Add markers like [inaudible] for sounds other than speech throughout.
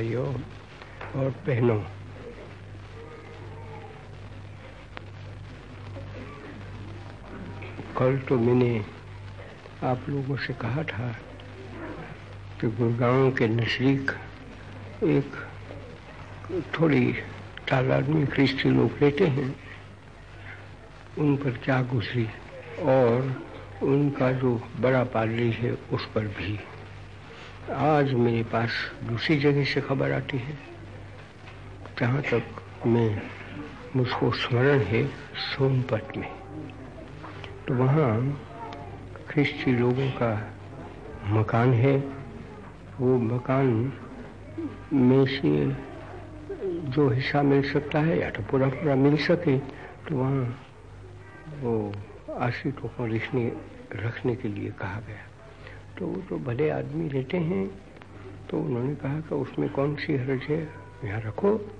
भाइयों और बहनों। कल तो मैंने आप लोगों से कहा था कि गुड़गांव के नज़दीक एक थोड़ी तादाद में ख्रिस्ती लोग रहते हैं। उन पर क्या गुजरी और उनका जो बड़ा पादरी है उस पर भी। आज मेरे पास दूसरी जगह से खबर आती है, जहाँ तक मैं, मुझको स्मरण है सोनपत में। तो वहाँ ख्रिस्ती लोगों का मकान है। वो मकान में से जो हिस्सा मिल सकता है, या तो पूरा पूरा मिल सके तो वहाँ वो आश्रितों को लिखने रखने के लिए कहा गया। तो वो तो भले आदमी रहते हैं तो उन्होंने कहा कि उसमें कौन सी हर्ज है? यहाँ रखो,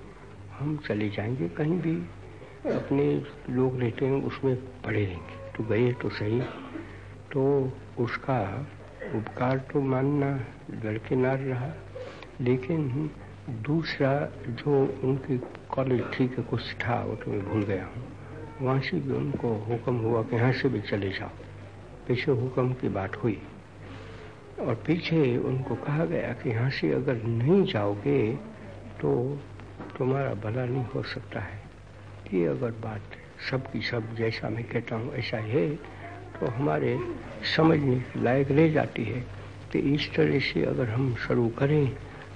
हम चले जाएँगे कहीं भी। अपने लोग रहते हैं, उसमें पड़े रहेंगे। तो गए तो सही। तो उसका उपकार तो मानना दरकिनार रहा, लेकिन दूसरा जो उनकी कॉलेज थी कि कुछ था, वो तो मैं भूल गया हूँ। वहाँ से भी उनको हुक्म हुआ कि यहाँ से भी चले जाओ। पीछे हुक्म की बात हुई। और पीछे उनको कहा गया कि यहाँ से अगर नहीं जाओगे तो तुम्हारा भला नहीं हो सकता है। ये अगर बात सब की सब जैसा मैं कहता हूँ, ऐसा है तो हमारे समझने लायक रह जाती है कि इस तरह से अगर हम शुरू करें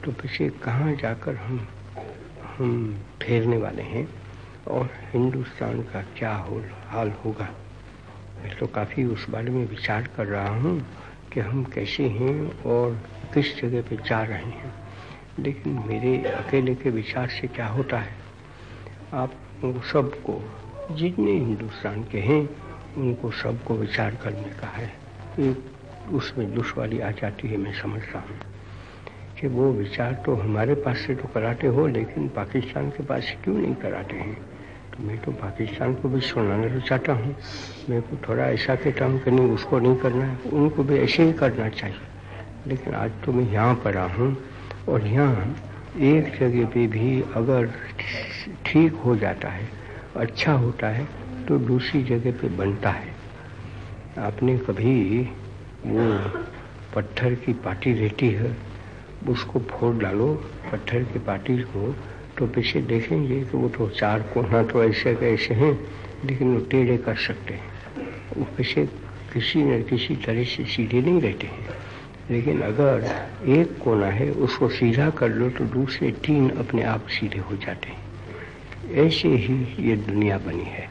तो पीछे कहाँ जाकर हम हम फेरने वाले हैं और हिंदुस्तान का क्या हो हाल होगा। मैं तो काफ़ी उस बारे में विचार कर रहा हूँ। कि हम कैसे हैं और किस जगह पे जा रहे हैं। लेकिन मेरे अकेले के विचार से क्या होता है? आप सबको, जितने हिंदुस्तान के हैं, उनको सबको विचार करने का है। एक उसमें दुश्वारी आ जाती है, मैं समझता हूँ कि वो विचार तो हमारे पास से तो कराते हो, लेकिन पाकिस्तान के पास क्यों नहीं कराते हैं? तो मैं तो पाकिस्तान को भी सुनाना तो चाहता हूँ। मैं को थोड़ा ऐसा कहता हूँ कि नहीं उसको नहीं करना है, उनको भी ऐसे ही करना चाहिए। लेकिन आज तो मैं यहाँ पर आ हूँ और यहाँ एक जगह पे भी अगर ठीक हो जाता है अच्छा होता है तो दूसरी जगह पे बनता है। आपने कभी वो पत्थर की पार्टी रहती है? उसको फोड़ डालो, पत्थर की पार्टी को तो पीछे देखेंगे कि वो तो चार कोना तो ऐसे के ऐसे हैं, लेकिन वो टेढ़े कर सकते हैं। वो पीछे किसी न किसी तरह से सीधे नहीं रहते हैं। लेकिन अगर एक कोना है, उसको सीधा कर लो तो दूसरे तीन अपने आप सीधे हो जाते हैं। ऐसे ही ये दुनिया बनी है।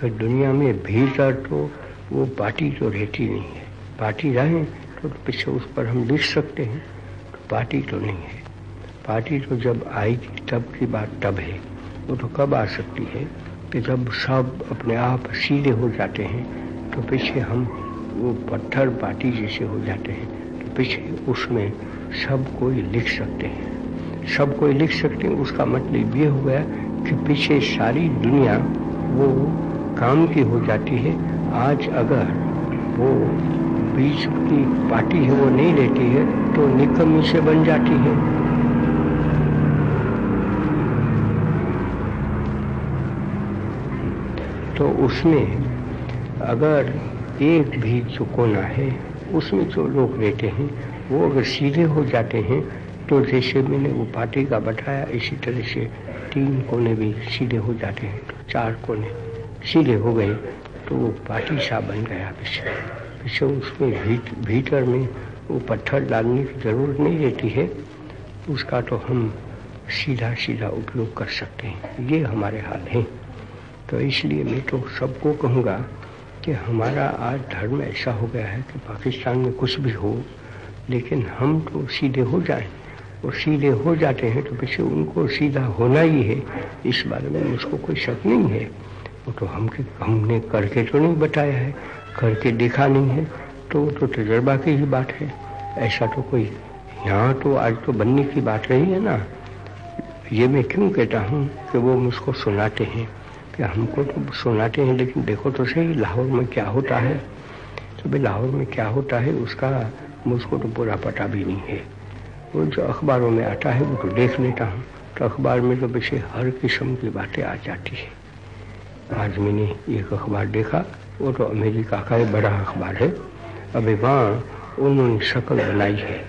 कि दुनिया में भीतर तो वो पार्टी तो रहती नहीं है। पार्टी रहें तो पीछे उस पर हम लिख सकते हैं तो पार्टी तो नहीं है। पार्टी तो जब आएगी तब की बात तब है। वो तो कब आ सकती है? कि जब सब अपने आप सीधे हो जाते हैं तो पीछे हम वो पत्थर पार्टी जैसे हो जाते हैं तो पीछे उसमें सब कोई लिख सकते हैं। सब कोई लिख सकते हैं, उसका मतलब ये हो गया कि पीछे सारी दुनिया वो काम की हो जाती है। आज अगर वो बीच की पार्टी है, वो नहीं रहती है तो निकम्मी से बन जाती है। तो उसमें अगर एक भी जो कोना है उसमें जो लोग रहते हैं वो अगर सीधे हो जाते हैं तो जैसे मैंने वो पार्टी का बताया इसी तरह से तीन कोने भी सीधे हो जाते हैं तो चार कोने सीधे हो गए तो वो पार्टी सा बन गया पीछे पीछे उसमें भीत, भीतर में वो पत्थर डालने की ज़रूरत नहीं रहती है उसका तो हम सीधा सीधा उपयोग कर सकते हैं। ये हमारे हाल हैं। तो इसलिए मैं तो सबको कहूँगा कि हमारा आज धर्म ऐसा हो गया है कि पाकिस्तान में कुछ भी हो, लेकिन हम तो सीधे हो जाएँ। और सीधे हो जाते हैं तो पीछे उनको सीधा होना ही है। इस बारे में मुझको कोई शक नहीं है। वो तो हम हमने करके तो नहीं बताया है, करके देखा नहीं है तो वो तो तजर्बा की ही बात है। ऐसा तो कोई, यहाँ तो आज तो बनने की बात रही है ना। ये मैं क्यों कहता हूँ कि वो मुझको सुनाते हैं? कि हमको तो सुनाते हैं, लेकिन देखो तो सही, लाहौर में क्या होता है? तो भाई लाहौर में क्या होता है, उसका मुझको तो पूरा पता भी नहीं है। वो जो अखबारों में आता है, वो तो देख लेता हूँ। तो अखबार में तो पीछे हर किस्म की बातें आ जाती है। आज मैंने एक अखबार देखा, वो तो अमेरिका का ही बड़ा अखबार है। अभी वहाँ उन्होंने शक्ल बनाई है,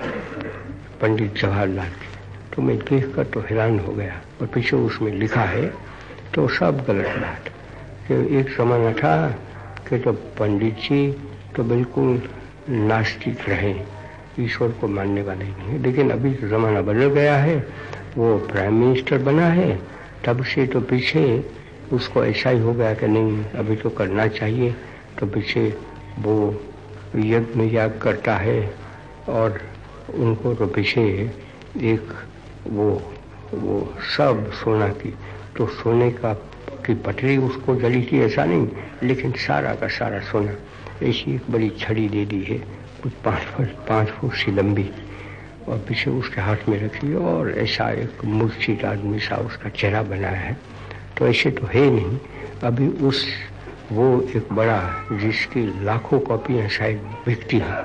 पंडित जवाहरलाल की। तो मैं देख कर तो हैरान हो गया। और पीछे उसमें लिखा है तो सब गलत बात। कि एक जमाना था कि तो पंडित जी तो बिल्कुल नास्तिक रहे, ईश्वर को मानने वाले नहीं है। लेकिन अभी तो ज़माना बदल गया है, वो प्राइम मिनिस्टर बना है, तब से तो पीछे उसको ऐसा ही हो गया कि नहीं, अभी तो करना चाहिए तो पीछे वो यज्ञ याग करता है और उनको तो पीछे एक वो वो सब सोना की तो सोने का की पटरी उसको जली थी, ऐसा नहीं, लेकिन सारा का सारा सोना। ऐसी एक बड़ी छड़ी दे दी है, कुछ पाँच फुट पाँच फुट सी लंबी, और पीछे उसके हाथ में रखी और ऐसा एक मूर्छित आदमी सा उसका चेहरा बनाया है। तो ऐसे तो है नहीं, अभी उस, वो एक बड़ा, जिसकी लाखों कॉपियाँ शायद बिकती हैं,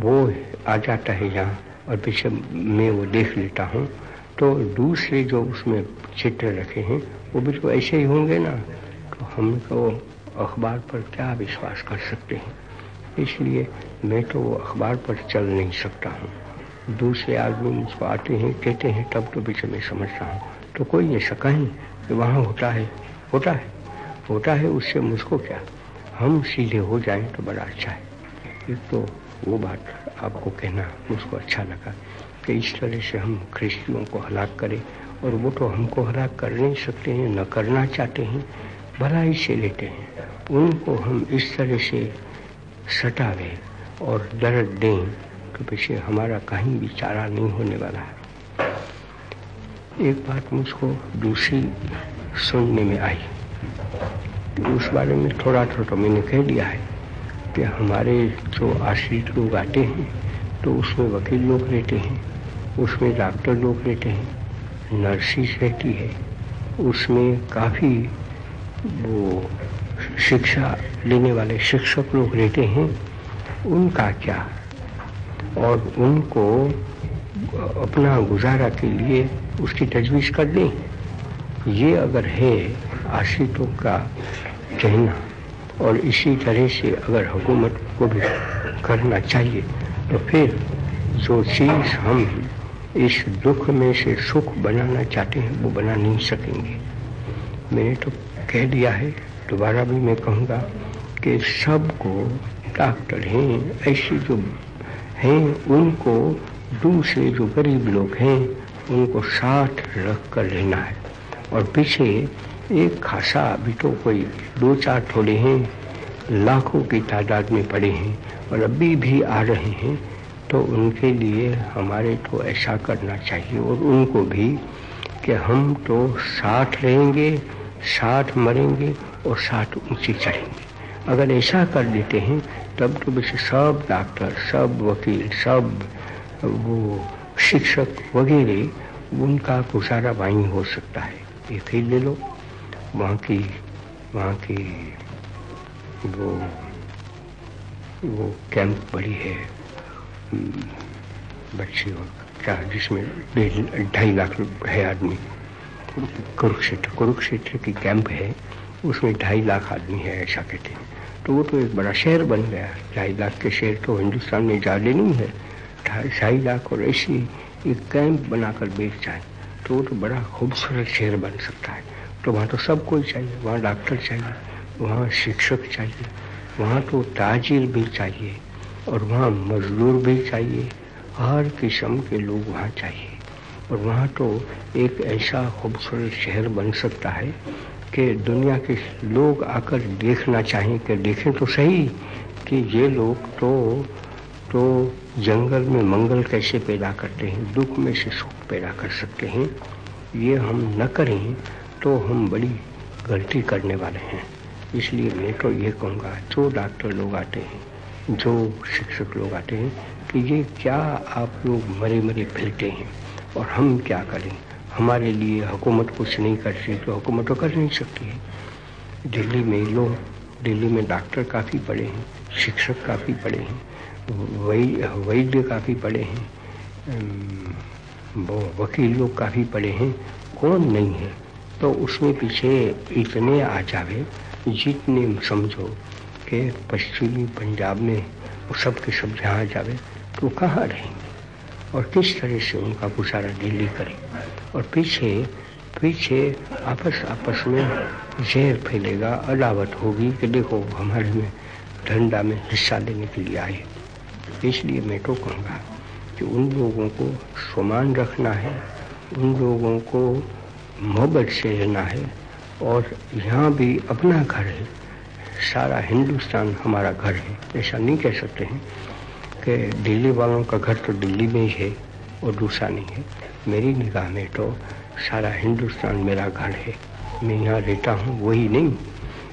वो आ जाता है यहाँ, और पीछे मैं वो देख लेता हूँ तो दूसरे जो उसमें चित्र रखे हैं, वो भी तो ऐसे ही होंगे ना। तो हम तो अखबार पर क्या विश्वास कर सकते हैं? इसलिए मैं तो वो अखबार पर चल नहीं सकता हूँ। दूसरे आदमी मुझको आते हैं, कहते हैं, तब तो पीछे मैं समझता हूँ। तो कोई ऐसा कहीं कि वहाँ होता है होता है होता है, उससे मुझको क्या? हम सीधे हो जाएँ तो बड़ा अच्छा है। एक तो वो बात आपको कहना मुझको अच्छा लगा। कि इस तरह से हम ख्रिस्तियों को हलाक करें और वो तो हमको हलाक कर नहीं सकते हैं, न करना चाहते हैं, भलाई से लेते हैं। उनको हम इस तरह से सटावे और दर्द दें तो पीछे हमारा कहीं भी चारा नहीं होने वाला है। एक बात मुझको दूसरी सुनने में आई। उस बारे में थोड़ा थोड़ा तो मैंने कह दिया है कि हमारे जो आश्रित लोग आते हैं तो उसमें वकील लोग रहते हैं। उसमें डॉक्टर लोग रहते हैं नर्सिस रहती है, उसमें काफ़ी वो शिक्षा लेने वाले शिक्षक लोग रहते हैं, उनका क्या? और उनको अपना गुजारा के लिए उसकी तजवीज़ कर दें। ये अगर है आशितों का कहना, और इसी तरह से अगर हुकूमत को भी करना चाहिए तो फिर जो चीज़ हम इस दुख में से सुख बनाना चाहते हैं, वो बना नहीं सकेंगे। मैंने तो कह दिया है, दोबारा भी मैं कहूँगा कि सबको डॉक्टर हैं, ऐसे जो हैं, उनको दूसरे जो गरीब लोग हैं, उनको साथ रख कर लेना है। और पीछे एक खासा अभी तो कोई दो चार थोड़े हैं, लाखों की तादाद में पड़े हैं और अभी भी आ रहे हैं। तो उनके लिए हमारे तो ऐसा करना चाहिए और उनको भी कि हम तो साथ रहेंगे, साथ मरेंगे और साथ ऊँचे चढ़ेंगे। अगर ऐसा कर देते हैं, तब तो वैसे सब डॉक्टर, सब वकील, सब वो शिक्षक वगैरह उनका गुजारा वहीं हो सकता है। ये फिर ले लो। वहाँ की वहाँ की वो वो कैंप बड़ी है। बच्चे और क्या, जिसमें ढाई लाख है आदमी। कुरुक्षेत्र कुरुक्षेत्र की कैंप है, उसमें ढाई लाख आदमी है, ऐसा कहते हैं। तो वो तो एक बड़ा शहर बन गया। ढाई लाख के शहर तो हिंदुस्तान में ज़्यादा नहीं है। ढाई लाख और ऐसी एक कैंप बनाकर बेच जाए तो वो तो बड़ा खूबसूरत शहर बन सकता है। तो वहाँ तो सब कोई चाहिए, वहाँ डॉक्टर चाहिए, वहाँ शिक्षक चाहिए, वहाँ तो ताजिर भी चाहिए। और वहाँ मजदूर भी चाहिए हर किस्म के लोग वहाँ चाहिए। और वहाँ तो एक ऐसा खूबसूरत शहर बन सकता है कि दुनिया के लोग आकर देखना चाहें कि देखें तो सही कि ये लोग तो तो जंगल में मंगल कैसे पैदा करते हैं, दुख में से सुख पैदा कर सकते हैं। ये हम न करें तो हम बड़ी गलती करने वाले हैं। इसलिए मैं तो ये कहूँगा, जो डॉक्टर लोग आते हैं जो शिक्षक लोग आते हैं कि ये क्या आप लोग मरे मरे फिरते हैं और हम क्या करें? हमारे लिए हुकूमत कुछ नहीं कर सकती तो हुकूमत तो कर नहीं सकती है। दिल्ली में लोग, दिल्ली में डॉक्टर काफ़ी बड़े हैं, शिक्षक काफ़ी बड़े हैं, वही, वैद्य काफ़ी बड़े हैं वो वकील लोग काफ़ी पढ़े हैं, कौन नहीं है? तो उसमें पीछे इतने आ जावे जितने समझो कि पश्चिमी पंजाब में वो सब के सब जहाँ जावे तो कहाँ रहेंगे? और किस तरह से उनका गुजारा दिल्ली करें? और पीछे पीछे आपस आपस में जहर फैलेगा, अदावत होगी कि देखो हमारे में धंधा में हिस्सा लेने के लिए आए। इसलिए मैं तो कहूँगा कि उन लोगों को समान रखना है, उन लोगों को मोहब्बत से रहना है, और यहाँ भी अपना घर है सारा हिंदुस्तान हमारा घर है। ऐसा नहीं कह सकते हैं कि दिल्ली वालों का घर तो दिल्ली में ही है और दूसरा नहीं है। मेरी निगाह में तो सारा हिंदुस्तान मेरा घर है। मैं यहाँ रहता हूँ, वही नहीं।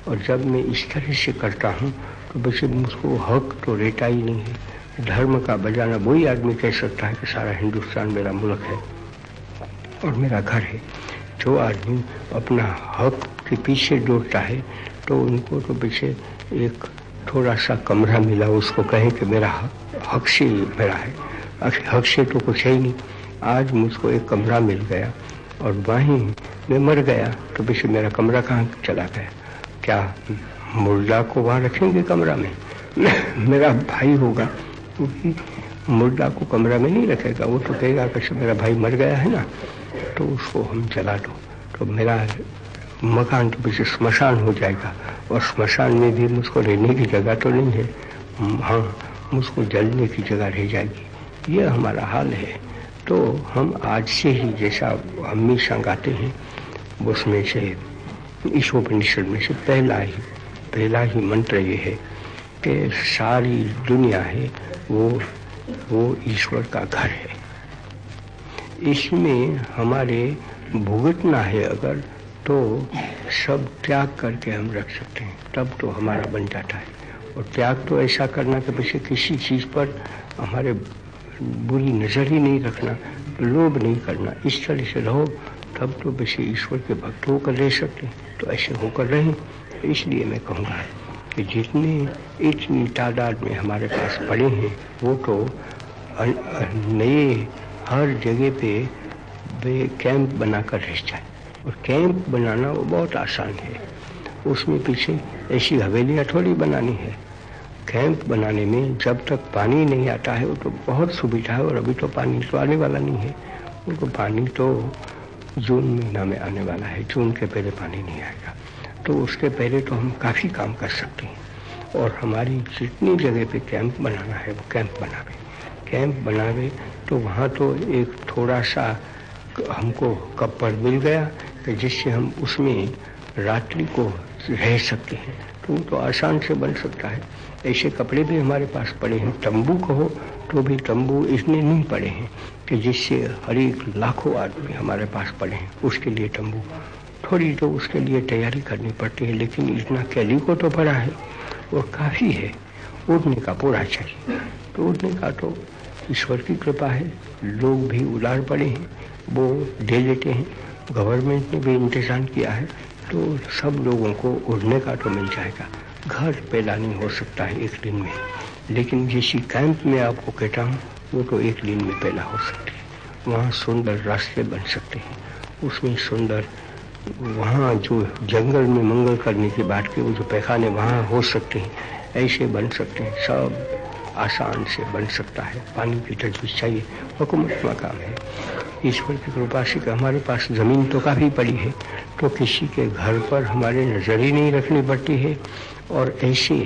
और जब मैं इस तरह से करता हूँ तो वैसे मुझको हक तो रहता ही नहीं है। धर्म का बजाना वही आदमी कह सकता है कि सारा हिंदुस्तान मेरा मुल्क है और मेरा घर है। जो आदमी अपना हक के पीछे दौड़ता है तो उनको तो पीछे एक थोड़ा सा कमरा मिला। उसको कहें कि मेरा से मेरा है। हक से तो कुछ है ही नहीं। आज मुझको एक कमरा मिल गया और वहीं मैं मर गया। तो पीछे मेरा कमरा कहाँ चला गया? क्या मुर्दा को वहाँ रखेंगे कमरा में? [laughs] मेरा भाई होगा। क्योंकि [laughs] मुर्दा को कमरा में नहीं रखेगा। वो तो कहेगा कि मेरा भाई मर गया है ना तो उसको हम चला दो। तो मेरा मकान तो पीछे स्मशान हो जाएगा। और स्मशान में भी मुझको रहने की जगह तो नहीं है। हाँ मुझको जलने की जगह रह जाएगी। यह हमारा हाल है। तो हम आज से ही जैसा हमेशा गाते हैं, उसमें से ईशोपनिषद में से पहला ही पहला ही मंत्र ये है कि सारी दुनिया है, वो वो ईश्वर का घर है। इसमें हमारे भुगतना है अगर तो सब त्याग करके हम रख सकते हैं। तब तो हमारा बन जाता है। और त्याग तो ऐसा करना कि पीछे किसी चीज़ पर हमारे बुरी नज़र ही नहीं रखना, लोभ नहीं करना। इस तरह से रहो, तब तो वैसे ईश्वर के भक्त होकर रह सकते हैं। तो ऐसे होकर रहें। इसलिए मैं कहूँगा कि जितने इतनी तादाद में हमारे पास पड़े हैं, वो तो नए हर जगह पे वे कैंप बनाकर रह जाए। और कैंप बनाना वो बहुत आसान है। उसमें पीछे ऐसी हवेलियाँ थोड़ी बनानी है। कैंप बनाने में जब तक पानी नहीं आता है, वो तो बहुत सुविधा है और अभी तो पानी तो आने वाला नहीं है। उनको पानी तो जून महीना में आने वाला है, जून के पहले पानी नहीं आएगा। तो उसके पहले तो हम काफ़ी काम कर सकते हैं। और हमारी जितनी जगह पे कैंप बनाना है, वो कैंप बनावे। कैंप बनावे तो वहाँ तो एक थोड़ा सा हमको कपड़ मिल गया कि जिससे हम उसमें रात्रि को रह सकते हैं। तो वो तो आसान से बन सकता है। ऐसे कपड़े भी हमारे पास पड़े हैं। तंबू कहो तो भी तंबू इसने नहीं पड़े हैं कि जिससे हर एक लाखों आदमी हमारे पास पड़े हैं। उसके लिए तंबू। थोड़ी तो उसके लिए तैयारी करनी पड़ती है, लेकिन इतना कैली को तो पड़ा है। और काफ़ी है। उड़ने का पूरा चाहिए। तो उड़ने का तो ईश्वर की कृपा है। लोग भी उलार पड़े हैं। वो दे लेते हैं। गवर्नमेंट ने भी इंतज़ाम किया है तो सब लोगों को उड़ने का तो मिल जाएगा। घर पैदा नहीं हो सकता है एक दिन में। लेकिन जिस कैंप में आपको कहता हूँ, वो तो एक दिन में पैदा हो सकते हैं। वहाँ सुंदर रास्ते बन सकते हैं। उसमें सुंदर, वहाँ जो जंगल में मंगल करने की बात की, वो जो पैखाने वहाँ हो सकते हैं, ऐसे बन सकते हैं। सब आसान से बन सकता है। पानी की तजवीज चाहिए। हुकूमत का काम है। ईश्वर की कृपा से हमारे पास ज़मीन तो काफ़ी पड़ी है तो किसी के घर पर हमारे नज़र ही नहीं रखनी पड़ती है। और ऐसे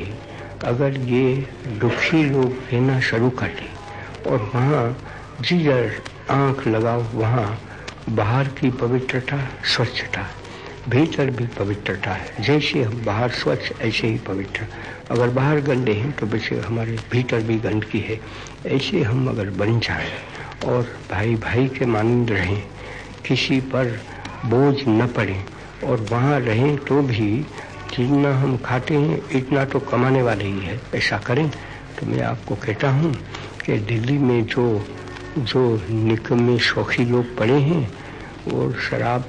अगर ये दुखी लोग रहना शुरू कर दें और वहाँ जिधर आँख लगाओ, वहाँ बाहर की पवित्रता, स्वच्छता, भीतर भी पवित्रता है। जैसे हम बाहर स्वच्छ, ऐसे ही पवित्र। अगर बाहर गंदे हैं तो वैसे हमारे भीतर भी गंदगी है। ऐसे हम अगर बन जाए और भाई भाई के मानंद रहें, किसी पर बोझ न पड़े और वहाँ रहें तो भी जितना हम खाते हैं, इतना तो कमाने वाले ही है। ऐसा करें तो मैं आपको कहता हूँ कि दिल्ली में जो जो निकम्मे शौकी लोग पड़े हैं और शराब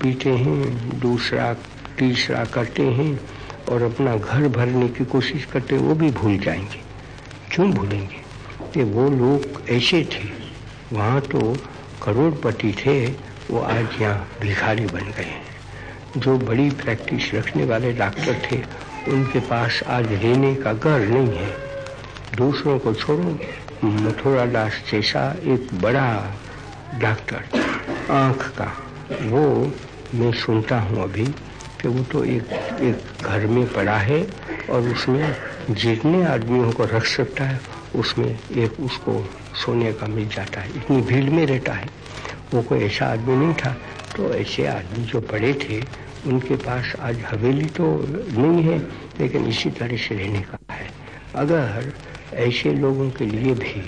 पीते हैं, दूसरा, तीसरा करते हैं और अपना घर भरने की कोशिश करते वो भी भूल जाएँगे। क्यों भूलेंगे? कि वो लोग ऐसे थे वहाँ तो करोड़पति थे, वो आज यहाँ भिखारी बन गए हैं। जो बड़ी प्रैक्टिस रखने वाले डॉक्टर थे, उनके पास आज रहने का घर नहीं है। दूसरों को छोड़ो मथुरा दास जैसा एक बड़ा डॉक्टर आँख का, वो मैं सुनता हूँ अभी कि वो तो एक एक घर में पड़ा है और उसमें जितने आदमियों को रख सकता है उसमें एक उसको सोने का मिल जाता है। इतनी भीड़ में रहता है। वो कोई ऐसा आदमी नहीं था। तो ऐसे आदमी जो पड़े थे, उनके पास आज हवेली तो नहीं है, लेकिन इसी तरह से रहने का है। अगर ऐसे लोगों के लिए भी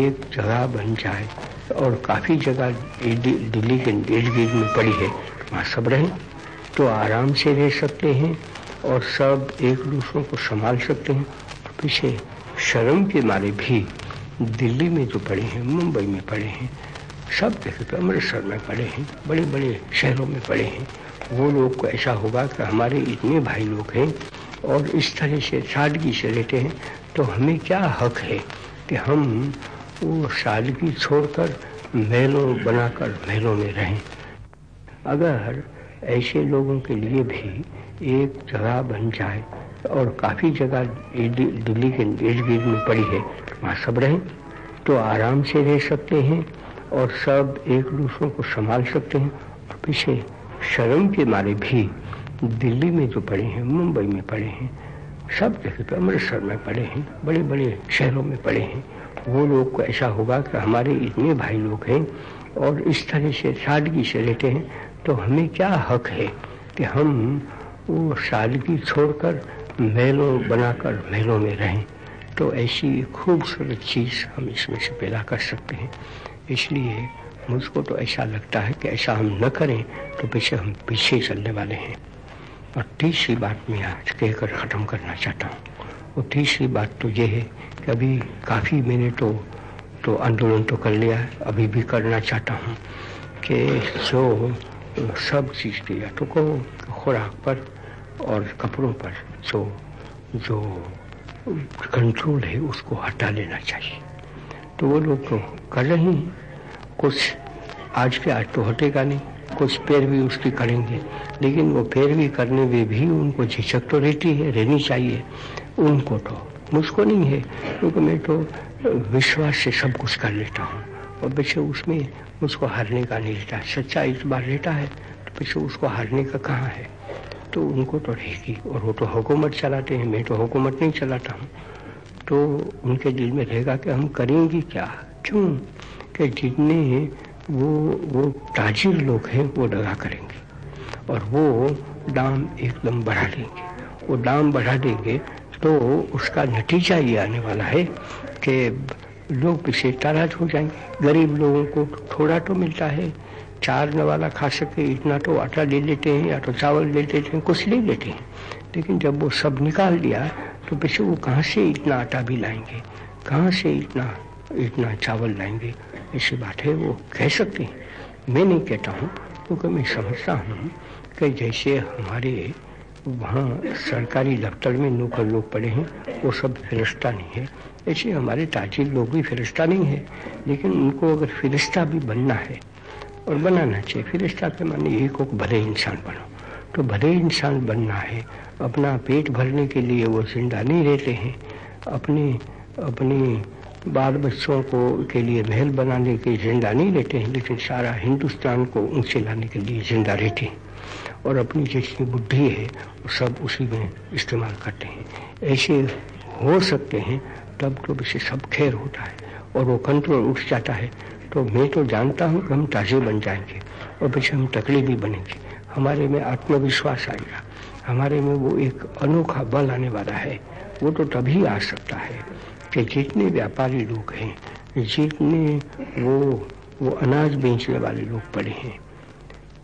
एक जगह बन जाए, और काफ़ी जगह दिल्ली के इर्द में पड़ी है, वहाँ सब रहें तो आराम से रह सकते हैं, और सब एक दूसरों को संभाल सकते हैं। पीछे शर्म के मारे भी दिल्ली में जो पड़े हैं, मुंबई में पड़े हैं, सब जगह पे अमृतसर में पड़े हैं बड़े बड़े शहरों में पड़े हैं। वो लोग को ऐसा होगा कि हमारे इतने भाई लोग हैं और इस तरह से सादगी से रहते हैं तो हमें क्या हक है कि हम वो सादगी छोड़कर महलों बनाकर महलों में रहें? अगर ऐसे लोगों के लिए भी एक जगह बन जाए और काफ़ी जगह दिल्ली के इर्द गिर्द में पड़ी है। वहाँ सब रहें तो आराम से रह सकते हैं और सब एक दूसरों को संभाल सकते हैं। और पीछे शर्म के मारे भी दिल्ली में जो पड़े हैं, मुंबई में पड़े हैं, सब जगह पे अमृतसर में पड़े हैं बड़े बड़े शहरों में पड़े हैं। वो लोग को ऐसा होगा कि हमारे इतने भाई लोग हैं और इस तरह से सादगी से रहते हैं तो हमें क्या हक है कि हम वो सादगी छोड़कर महलों बनाकर महलों में रहें तो ऐसी खूबसूरत चीज़ हम इसमें से पैदा कर सकते हैं। इसलिए मुझको तो ऐसा लगता है कि ऐसा हम न करें तो पीछे हम पीछे चलने वाले हैं। और तीसरी बात मैं आज कहकर ख़त्म करना चाहता हूँ। और तीसरी बात तो ये है कि अभी काफ़ी मैंने तो तो आंदोलन तो कर लिया, अभी भी करना चाहता हूँ कि जो सब चीज़ की या तो को खुराक पर और कपड़ों पर। जो जो कंट्रोल है, उसको हटा लेना चाहिए। तो वो लोग तो कर रहे हैं। कुछ आज के आज तो हटेगा नहीं। कुछ पैर भी उसकी करेंगे। लेकिन वो पैरवी करने में भी उनको झिझक तो रहती है, रहनी चाहिए। उनको तो मुझको नहीं है, क्योंकि मैं तो विश्वास से सब कुछ कर लेता हूँ। और पीछे उसमें उसको हारने का नहीं रहता। सच्चा इस बार रहता है तो पीछे उसको हारने का कहाँ है? तो उनको तो रहेगी और वो तो हुकूमत चलाते हैं, मैं तो हुकूमत नहीं चलाता हूँ। तो उनके दिल में रहेगा कि हम करेंगे क्या? क्यों? कि जितने वो वो ताजिर लोग हैं, वो दगा करेंगे। और वो दाम एकदम बढ़ा देंगे। वो दाम बढ़ा देंगे तो उसका नतीजा ये आने वाला है कि लोग पीछे ताराज हो जाएँगे। गरीब लोगों को थोड़ा तो मिलता है चार नवाला खा सके, इतना तो आटा ले लेते हैं या तो चावल ले लेते हैं, कुछ ले लेते हैं। लेकिन जब वो सब निकाल दिया तो पीछे वो कहाँ से इतना आटा भी लाएँगे? कहाँ से इतना इतना चावल लाएँगे? ऐसी बात है, वो कह सकते हैं। मैं नहीं कहता हूँ, क्योंकि मैं समझता हूँ कि जैसे हमारे वहाँ सरकारी दफ्तर में नौकर लोग पड़े हैं, वो सब फिरस्ता नहीं है। ऐसे हमारे ताजिर लोग भी फिरस्ता नहीं है, लेकिन उनको अगर फिरस्ता भी बनना है और बनाना चाहिए। फिरस्ता के माने एक को भले इंसान बनो। तो भले इंसान बनना है, अपना पेट भरने के लिए वो ज़िंदा नहीं रहते हैं। अपने अपने बाल बच्चों को के लिए महल बनाने के ज़िंदा नहीं रहते हैं, लेकिन सारा हिंदुस्तान को ऊँचे लाने के लिए ज़िंदा रहते हैं। और अपनी जितनी बुद्धि है, वो सब उसी में इस्तेमाल करते हैं। ऐसे हो सकते हैं, तब तो वैसे सब खैर होता है और वो कंट्रोल उठ जाता है। तो मैं तो जानता हूँ हम ताजे बन जाएँगे और पीछे हम तकले भी बनेंगे। हमारे में आत्मविश्वास आएगा। हमारे में वो एक अनोखा बल आने वाला है। वो तो तभी आ सकता है कि जितने व्यापारी लोग हैं, जितने वो वो अनाज बेचने वाले लोग पड़े हैं,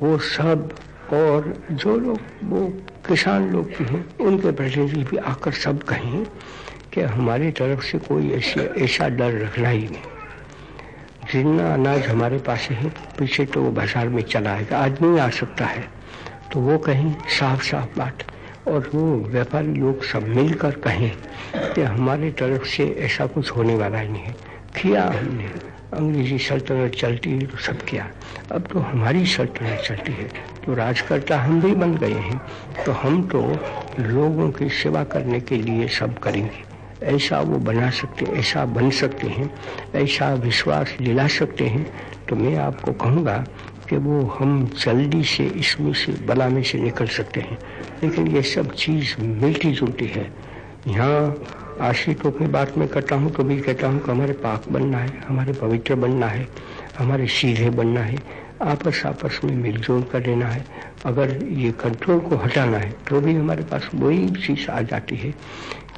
वो सब और जो लोग, वो किसान लोग भी हैं, उनके प्रतिनिधि भी आकर सब कहें कि हमारी तरफ़ से कोई ऐसी, ऐसा डर रखना ही नहीं। जितना अनाज हमारे पास है, पीछे तो वो बाज़ार में चला आएगा नहीं आ सकता है। तो वो कहें, साफ़ साफ़ बात। और वो व्यापारी लोग सब मिलकर कहें कि हमारी तरफ़ से ऐसा कुछ होने वाला ही नहीं है। किया हमने। अंग्रेज़ी सल्तनत चलती है तो सब क्या। अब तो हमारी सल्तनत चलती है। तो राजकर्ता हम भी बन गए हैं। तो हम तो लोगों की सेवा करने के लिए सब करेंगे। ऐसा वो बना सकते, ऐसा बन सकते हैं, ऐसा विश्वास दिला सकते हैं तो मैं आपको कहूँगा कि वो हम जल्दी से इसमें से बला में से निकल सकते हैं। लेकिन ये सब चीज़ मिलती जुलती है। यहाँ आशिकों की बात में करता हूँ तो भी कहता हूँ कि हमारे पाक बनना है, हमारे पवित्र बनना है, हमारे सीधे बनना है, आपस आपस में मिलजुल कर लेना है। अगर ये कंट्रोल को हटाना है तो भी हमारे पास वही चीज़ आ जाती है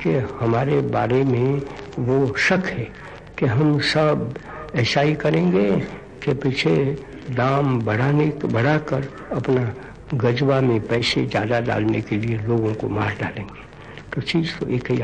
कि हमारे बारे में वो शक है कि हम सब ऐसा ही करेंगे कि पीछे दाम बढ़ाने, बढ़ाकर अपना गजवा में पैसे ज़्यादा डालने के लिए लोगों को मार डालेंगे। तो चीज़ तो एक ही